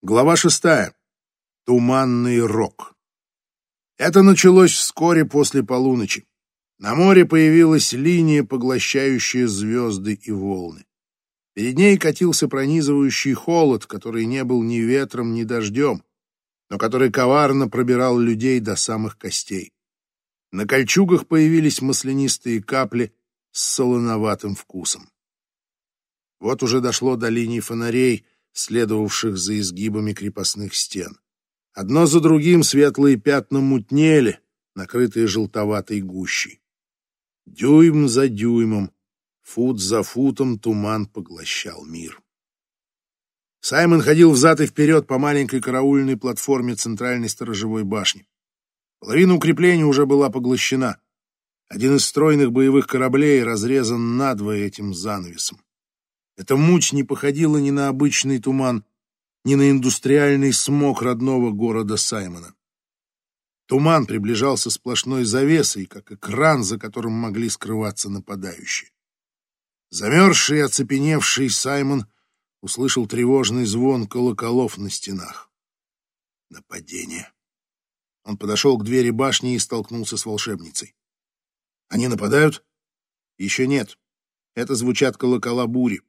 Глава шестая. Туманный рок. Это началось вскоре после полуночи. На море появилась линия, поглощающая звезды и волны. Перед ней катился пронизывающий холод, который не был ни ветром, ни дождем, но который коварно пробирал людей до самых костей. На кольчугах появились маслянистые капли с солоноватым вкусом. Вот уже дошло до линий фонарей — следовавших за изгибами крепостных стен. Одно за другим светлые пятна мутнели, накрытые желтоватой гущей. Дюйм за дюймом, фут за футом туман поглощал мир. Саймон ходил взад и вперед по маленькой караульной платформе центральной сторожевой башни. Половина укрепления уже была поглощена. Один из стройных боевых кораблей разрезан надвое этим занавесом. Эта муть не походила ни на обычный туман, ни на индустриальный смог родного города Саймона. Туман приближался сплошной завесой, как экран, за которым могли скрываться нападающие. Замерзший и оцепеневший Саймон услышал тревожный звон колоколов на стенах. Нападение. Он подошел к двери башни и столкнулся с волшебницей. Они нападают? Еще нет. Это звучат колокола бури.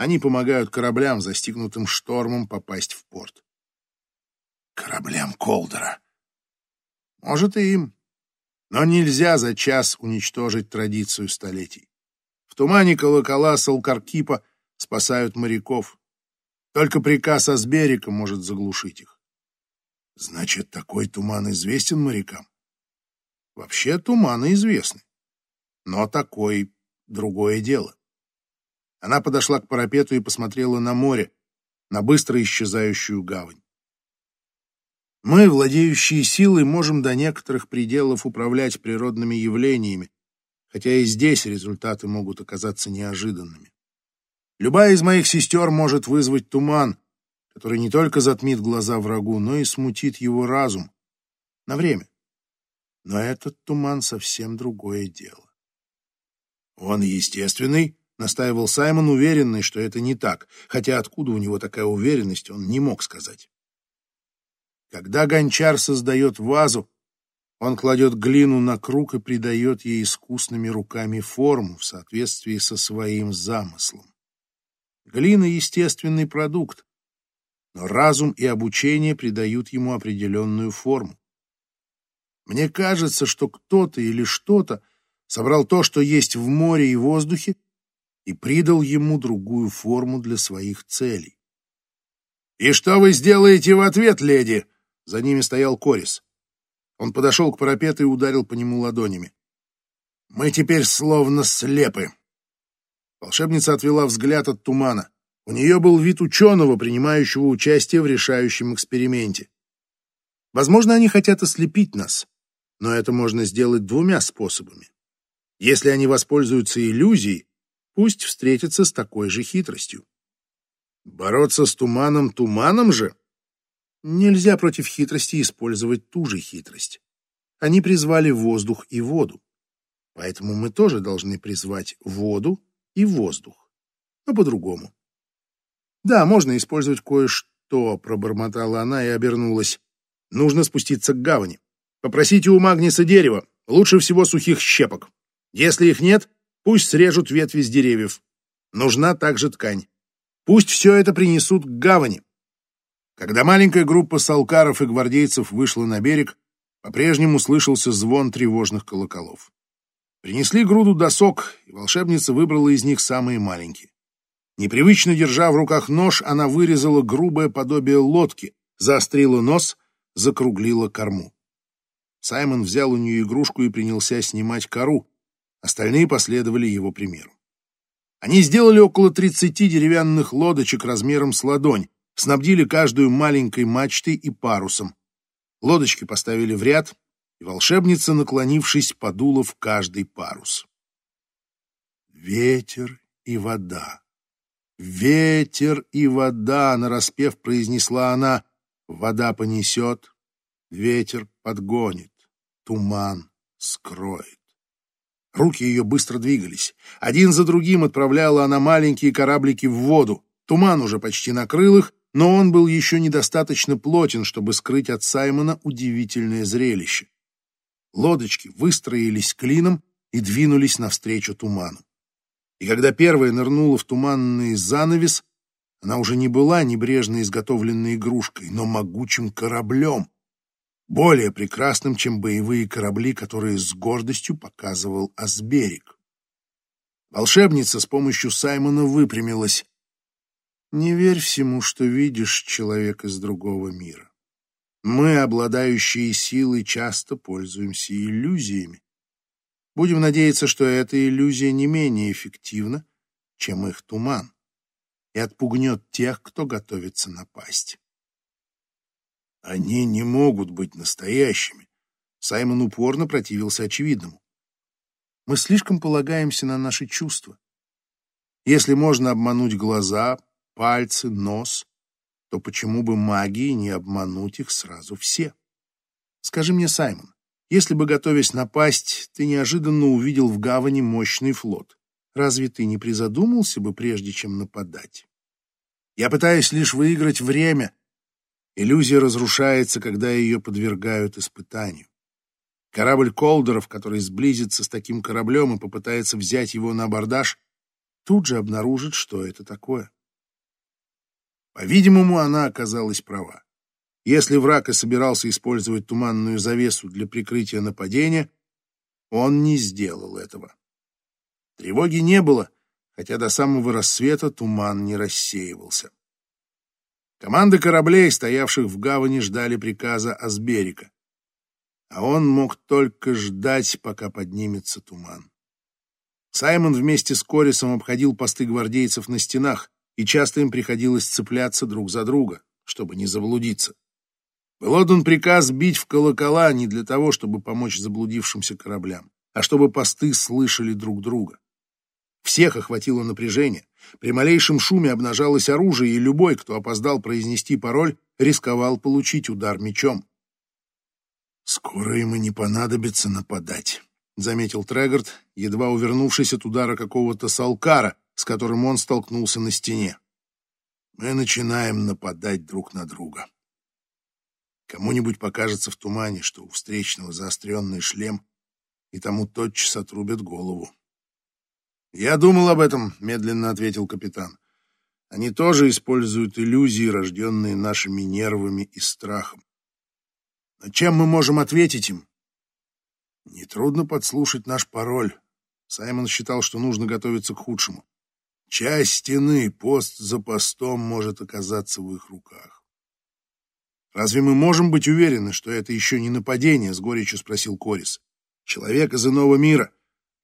Они помогают кораблям, застигнутым штормом, попасть в порт. Кораблям Колдера. Может, и им. Но нельзя за час уничтожить традицию столетий. В тумане колокола Салкаркипа спасают моряков. Только приказ Асберика может заглушить их. Значит, такой туман известен морякам? Вообще туманы известны. Но такой — другое дело. Она подошла к парапету и посмотрела на море, на быстро исчезающую гавань. Мы, владеющие силой, можем до некоторых пределов управлять природными явлениями, хотя и здесь результаты могут оказаться неожиданными. Любая из моих сестер может вызвать туман, который не только затмит глаза врагу, но и смутит его разум на время. Но этот туман совсем другое дело. Он естественный, настаивал Саймон, уверенный, что это не так, хотя откуда у него такая уверенность, он не мог сказать. Когда гончар создает вазу, он кладет глину на круг и придает ей искусными руками форму в соответствии со своим замыслом. Глина — естественный продукт, но разум и обучение придают ему определенную форму. Мне кажется, что кто-то или что-то собрал то, что есть в море и воздухе, и придал ему другую форму для своих целей. «И что вы сделаете в ответ, леди?» За ними стоял Корис. Он подошел к парапету и ударил по нему ладонями. «Мы теперь словно слепы». Волшебница отвела взгляд от тумана. У нее был вид ученого, принимающего участие в решающем эксперименте. Возможно, они хотят ослепить нас, но это можно сделать двумя способами. Если они воспользуются иллюзией, пусть встретится с такой же хитростью. Бороться с туманом туманом же? Нельзя против хитрости использовать ту же хитрость. Они призвали воздух и воду. Поэтому мы тоже должны призвать воду и воздух. Но по-другому. Да, можно использовать кое-что, пробормотала она и обернулась. Нужно спуститься к гавани. Попросите у Магниса дерева, лучше всего сухих щепок. Если их нет, Пусть срежут ветви с деревьев. Нужна также ткань. Пусть все это принесут к гавани. Когда маленькая группа салкаров и гвардейцев вышла на берег, по-прежнему слышался звон тревожных колоколов. Принесли груду досок, и волшебница выбрала из них самые маленькие. Непривычно держа в руках нож, она вырезала грубое подобие лодки, заострила нос, закруглила корму. Саймон взял у нее игрушку и принялся снимать кору, Остальные последовали его примеру. Они сделали около 30 деревянных лодочек размером с ладонь, снабдили каждую маленькой мачтой и парусом. Лодочки поставили в ряд, и волшебница, наклонившись, подула в каждый парус. «Ветер и вода! Ветер и вода!» — нараспев произнесла она. «Вода понесет, ветер подгонит, туман скроет». Руки ее быстро двигались. Один за другим отправляла она маленькие кораблики в воду. Туман уже почти накрыл их, но он был еще недостаточно плотен, чтобы скрыть от Саймона удивительное зрелище. Лодочки выстроились клином и двинулись навстречу туману. И когда первая нырнула в туманный занавес, она уже не была небрежно изготовленной игрушкой, но могучим кораблем, более прекрасным, чем боевые корабли, которые с гордостью показывал Асберик. Волшебница с помощью Саймона выпрямилась. «Не верь всему, что видишь, человек из другого мира. Мы, обладающие силой, часто пользуемся иллюзиями. Будем надеяться, что эта иллюзия не менее эффективна, чем их туман, и отпугнет тех, кто готовится напасть. Они не могут быть настоящими. Саймон упорно противился очевидному. Мы слишком полагаемся на наши чувства. Если можно обмануть глаза, пальцы, нос, то почему бы магией не обмануть их сразу все? Скажи мне, Саймон, если бы, готовясь напасть, ты неожиданно увидел в гавани мощный флот, разве ты не призадумался бы, прежде чем нападать? Я пытаюсь лишь выиграть время. Иллюзия разрушается, когда ее подвергают испытанию. Корабль Колдеров, который сблизится с таким кораблем и попытается взять его на абордаж, тут же обнаружит, что это такое. По-видимому, она оказалась права. Если враг и собирался использовать туманную завесу для прикрытия нападения, он не сделал этого. Тревоги не было, хотя до самого рассвета туман не рассеивался. Команды кораблей, стоявших в гавани, ждали приказа Асберика а он мог только ждать, пока поднимется туман. Саймон вместе с Корисом обходил посты гвардейцев на стенах, и часто им приходилось цепляться друг за друга, чтобы не заблудиться. Был отдан приказ бить в колокола не для того, чтобы помочь заблудившимся кораблям, а чтобы посты слышали друг друга. Всех охватило напряжение. При малейшем шуме обнажалось оружие, и любой, кто опоздал произнести пароль, рисковал получить удар мечом. «Скоро ему не понадобится нападать», — заметил Трегард, едва увернувшись от удара какого-то салкара, с которым он столкнулся на стене. «Мы начинаем нападать друг на друга. Кому-нибудь покажется в тумане, что у встречного заостренный шлем, и тому тотчас отрубят голову». «Я думал об этом», — медленно ответил капитан. «Они тоже используют иллюзии, рожденные нашими нервами и страхом. Но чем мы можем ответить им? Нетрудно подслушать наш пароль. Саймон считал, что нужно готовиться к худшему. Часть стены, пост за постом может оказаться в их руках. «Разве мы можем быть уверены, что это еще не нападение?» — с горечью спросил Корис. «Человек из иного мира.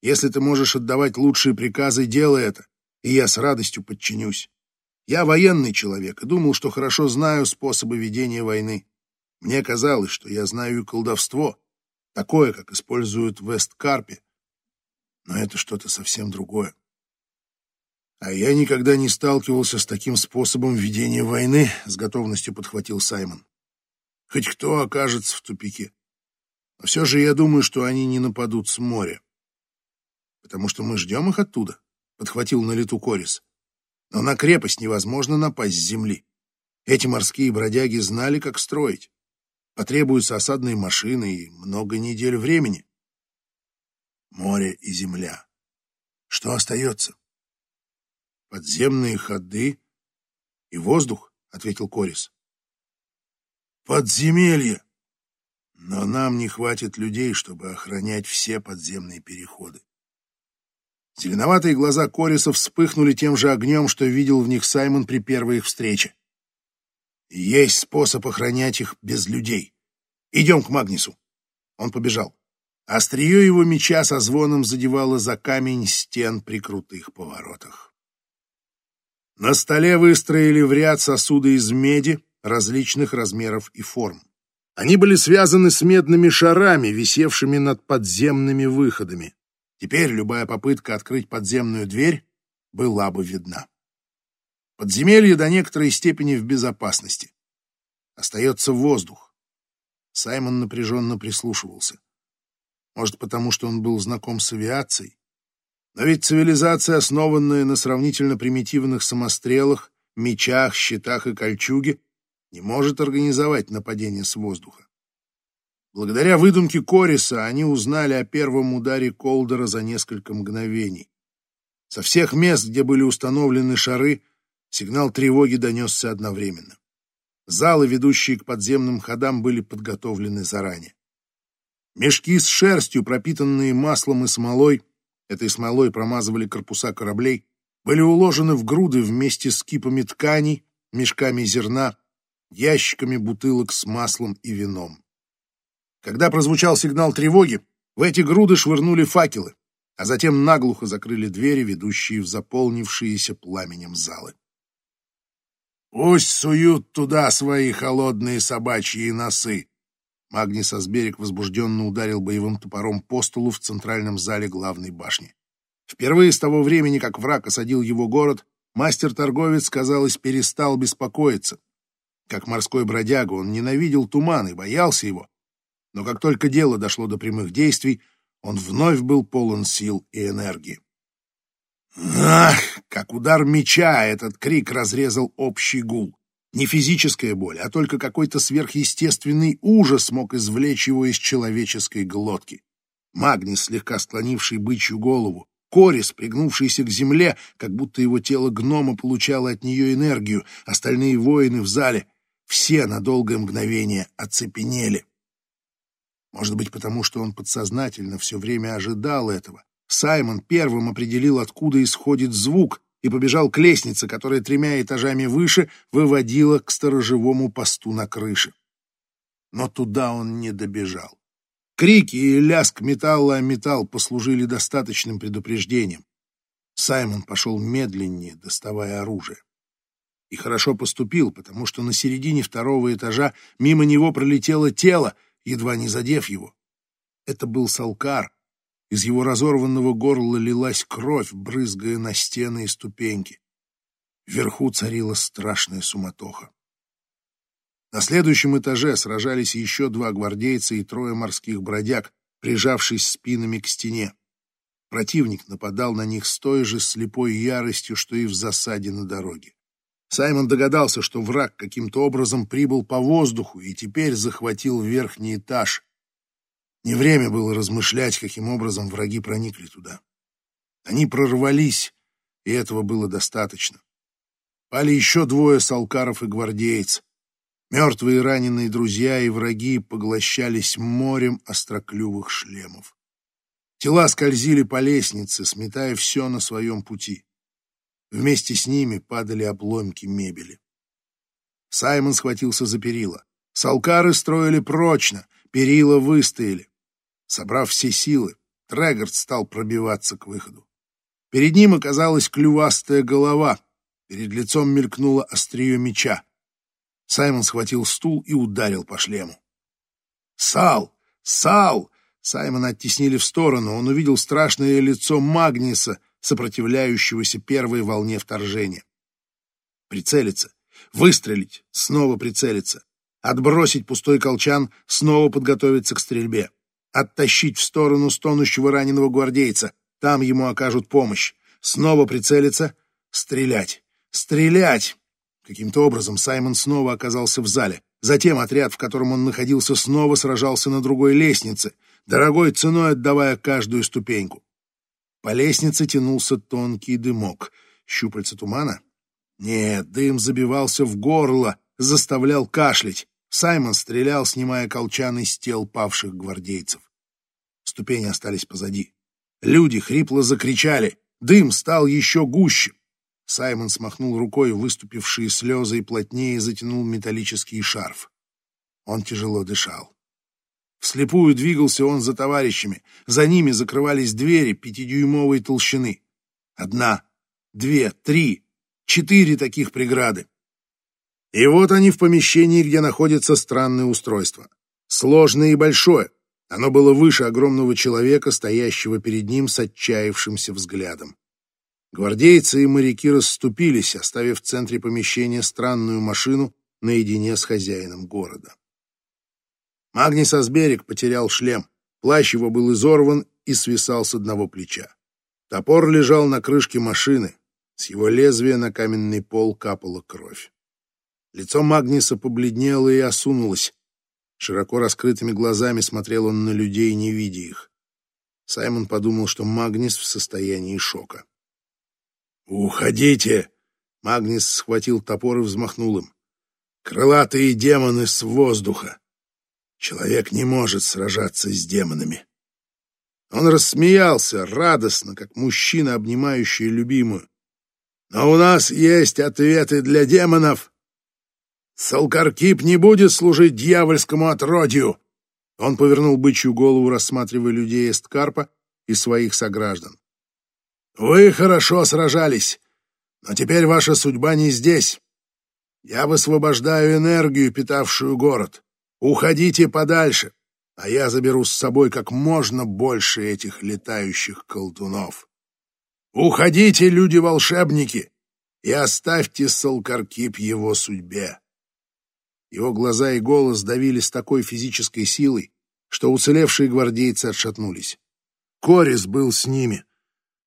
Если ты можешь отдавать лучшие приказы, делай это, и я с радостью подчинюсь. Я военный человек и думал, что хорошо знаю способы ведения войны. Мне казалось, что я знаю и колдовство, такое, как используют в Весткарпе. Но это что-то совсем другое. А я никогда не сталкивался с таким способом ведения войны, с готовностью подхватил Саймон. Хоть кто окажется в тупике. Но все же я думаю, что они не нападут с моря. Потому что мы ждем их оттуда, подхватил на лету Корис. Но на крепость невозможно напасть с земли. Эти морские бродяги знали, как строить. Потребуются осадные машины и много недель времени. Море и земля. Что остается? Подземные ходы и воздух, ответил Корис. Подземелье. Но нам не хватит людей, чтобы охранять все подземные переходы. Зеленоватые глаза Кориса вспыхнули тем же огнем, что видел в них Саймон при первой их встрече. Есть способ охранять их без людей. Идем к Магнису. Он побежал. Острие его меча со звоном задевало за камень стен при крутых поворотах. На столе выстроили в ряд сосуды из меди различных размеров и форм. Они были связаны с медными шарами, висевшими над подземными выходами. Теперь любая попытка открыть подземную дверь была бы видна. Подземелье до некоторой степени в безопасности. Остается воздух. Саймон напряженно прислушивался. Может, потому что он был знаком с авиацией? Но ведь цивилизация, основанная на сравнительно примитивных самострелах, мечах, щитах и кольчуге, не может организовать нападение с воздуха. Благодаря выдумке Кориса они узнали о первом ударе Колдера за несколько мгновений. Со всех мест, где были установлены шары, сигнал тревоги донесся одновременно. Залы, ведущие к подземным ходам, были подготовлены заранее. Мешки с шерстью, пропитанные маслом и смолой, этой смолой промазывали корпуса кораблей, были уложены в груды вместе с кипами тканей, мешками зерна, ящиками бутылок с маслом и вином. Когда прозвучал сигнал тревоги, в эти груды швырнули факелы, а затем наглухо закрыли двери, ведущие в заполнившиеся пламенем залы. «Пусть суют туда свои холодные собачьи носы!» Магнис Асберик возбужденно ударил боевым топором по столу в центральном зале главной башни. Впервые с того времени, как враг осадил его город, мастер-торговец, казалось, перестал беспокоиться. Как морской бродяга, он ненавидел туман и боялся его. Но как только дело дошло до прямых действий, он вновь был полон сил и энергии. Ах, как удар меча этот крик разрезал общий гул. Не физическая боль, а только какой-то сверхъестественный ужас мог извлечь его из человеческой глотки. Магнис, слегка склонивший бычью голову, Корис, пригнувшийся к земле, как будто его тело гнома получало от нее энергию, остальные воины в зале, все на долгое мгновение оцепенели. Может быть, потому что он подсознательно все время ожидал этого. Саймон первым определил, откуда исходит звук, и побежал к лестнице, которая тремя этажами выше выводила к сторожевому посту на крыше. Но туда он не добежал. Крики и лязг металла о металл послужили достаточным предупреждением. Саймон пошел медленнее, доставая оружие. И хорошо поступил, потому что на середине второго этажа мимо него пролетело тело, едва не задев его. Это был Салкар. Из его разорванного горла лилась кровь, брызгая на стены и ступеньки. Вверху царила страшная суматоха. На следующем этаже сражались еще два гвардейца и трое морских бродяг, прижавшись спинами к стене. Противник нападал на них с той же слепой яростью, что и в засаде на дороге. Саймон догадался, что враг каким-то образом прибыл по воздуху и теперь захватил верхний этаж. Не время было размышлять, каким образом враги проникли туда. Они прорвались, и этого было достаточно. Пали еще двое салкаров и гвардейц. Мертвые раненые друзья и враги поглощались морем остроклювых шлемов. Тела скользили по лестнице, сметая все на своем пути. Вместе с ними падали обломки мебели. Саймон схватился за перила. Салкары строили прочно, перила выстояли. Собрав все силы, Трегорд стал пробиваться к выходу. Перед ним оказалась клювастая голова. Перед лицом мелькнуло острие меча. Саймон схватил стул и ударил по шлему. «Сал! Сал!» Саймона оттеснили в сторону. Он увидел страшное лицо Магниса, сопротивляющегося первой волне вторжения. Прицелиться, выстрелить, снова прицелиться, отбросить пустой колчан, снова подготовиться к стрельбе, оттащить в сторону стонущего раненого гвардейца, там ему окажут помощь, снова прицелиться, стрелять, стрелять. Каким-то образом Саймон снова оказался в зале. Затем отряд, в котором он находился, снова сражался на другой лестнице, дорогой ценой отдавая каждую ступеньку. По лестнице тянулся тонкий дымок. Щупальца тумана? Нет, дым забивался в горло, заставлял кашлять. Саймон стрелял, снимая колчаны с тел павших гвардейцев. Ступени остались позади. Люди хрипло закричали. Дым стал еще гуще. Саймон смахнул рукой выступившие слезы и плотнее затянул металлический шарф. Он тяжело дышал. Вслепую двигался он за товарищами. За ними закрывались двери пятидюймовой толщины. Одна, две, три, четыре таких преграды. И вот они в помещении, где находится странное устройство. Сложное и большое. Оно было выше огромного человека, стоящего перед ним с отчаявшимся взглядом. Гвардейцы и моряки расступились, оставив в центре помещения странную машину наедине с хозяином города. Магнис Асберик потерял шлем. Плащ его был изорван и свисал с одного плеча. Топор лежал на крышке машины. С его лезвия на каменный пол капала кровь. Лицо Магниса побледнело и осунулось. Широко раскрытыми глазами смотрел он на людей, не видя их. Саймон подумал, что Магнис в состоянии шока. «Уходите!» Магнис схватил топор и взмахнул им. «Крылатые демоны с воздуха! Человек не может сражаться с демонами!» Он рассмеялся, радостно, как мужчина, обнимающий любимую. «Но у нас есть ответы для демонов!» Салкаркип не будет служить дьявольскому отродью. Он повернул бычью голову, рассматривая людей Эсткарпа и своих сограждан. Вы хорошо сражались, но теперь ваша судьба не здесь. Я высвобождаю энергию, питавшую город. Уходите подальше, а я заберу с собой как можно больше этих летающих колдунов. Уходите, люди-волшебники, и оставьте Салкаркип его судьбе. Его глаза и голос давили с такой физической силой, что уцелевшие гвардейцы отшатнулись. Корис был с ними.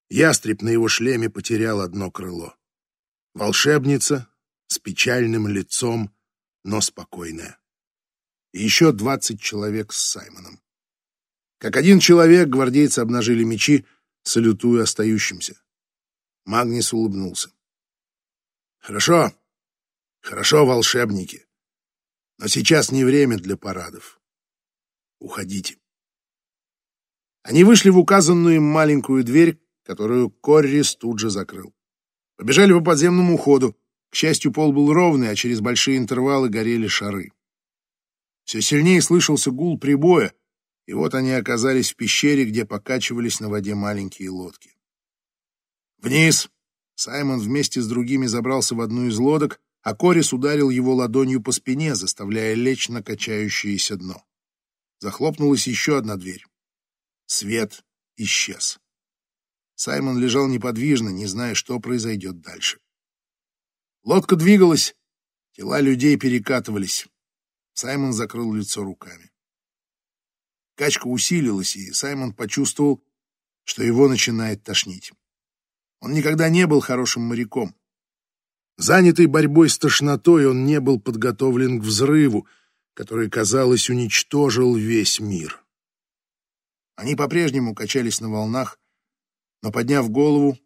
Ястреб на его шлеме потерял одно крыло. Волшебница с печальным лицом, но спокойная. И еще двадцать человек с Саймоном. Как один человек гвардейцы обнажили мечи, салютуя остающимся. Магнис улыбнулся. «Хорошо, хорошо, волшебники. Но сейчас не время для парадов. Уходите. Они вышли в указанную им маленькую дверь, которую Коррис тут же закрыл. Побежали по подземному ходу. К счастью, пол был ровный, а через большие интервалы горели шары. Все сильнее слышался гул прибоя, и вот они оказались в пещере, где покачивались на воде маленькие лодки. «Вниз!» Саймон вместе с другими забрался в одну из лодок, а Корис ударил его ладонью по спине, заставляя лечь на качающееся дно. Захлопнулась еще одна дверь. Свет исчез. Саймон лежал неподвижно, не зная, что произойдет дальше. Лодка двигалась, тела людей перекатывались. Саймон закрыл лицо руками. Качка усилилась, и Саймон почувствовал, что его начинает тошнить. Он никогда не был хорошим моряком. Занятый борьбой с тошнотой, он не был подготовлен к взрыву, который, казалось, уничтожил весь мир. Они по-прежнему качались на волнах, но, подняв голову,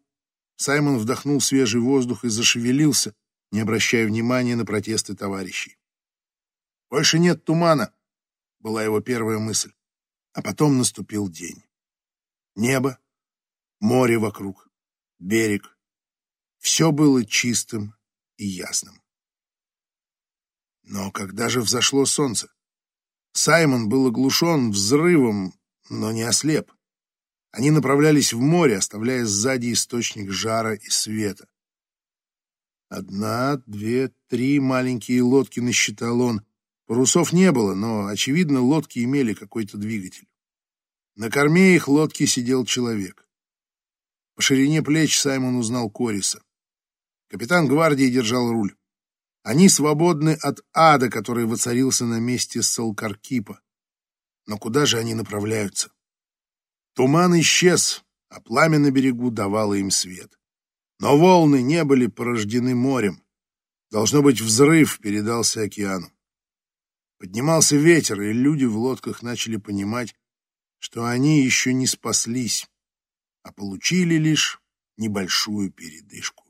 Саймон вдохнул свежий воздух и зашевелился, не обращая внимания на протесты товарищей. «Больше нет тумана», — была его первая мысль. А потом наступил день. Небо, море вокруг, берег. Все было чистым и ясным. Но когда же взошло солнце? Саймон был оглушен взрывом, но не ослеп. Они направлялись в море, оставляя сзади источник жара и света. Одна, две, три маленькие лодки насчитал он. Парусов не было, но, очевидно, лодки имели какой-то двигатель. На корме их лодки сидел человек. По ширине плеч Саймон узнал Кориса. Капитан гвардии держал руль. Они свободны от ада, который воцарился на месте Салкаркипа. Но куда же они направляются? Туман исчез, а пламя на берегу давало им свет. Но волны не были порождены морем. Должно быть, взрыв передался океану. Поднимался ветер, и люди в лодках начали понимать, что они еще не спаслись, а получили лишь небольшую передышку.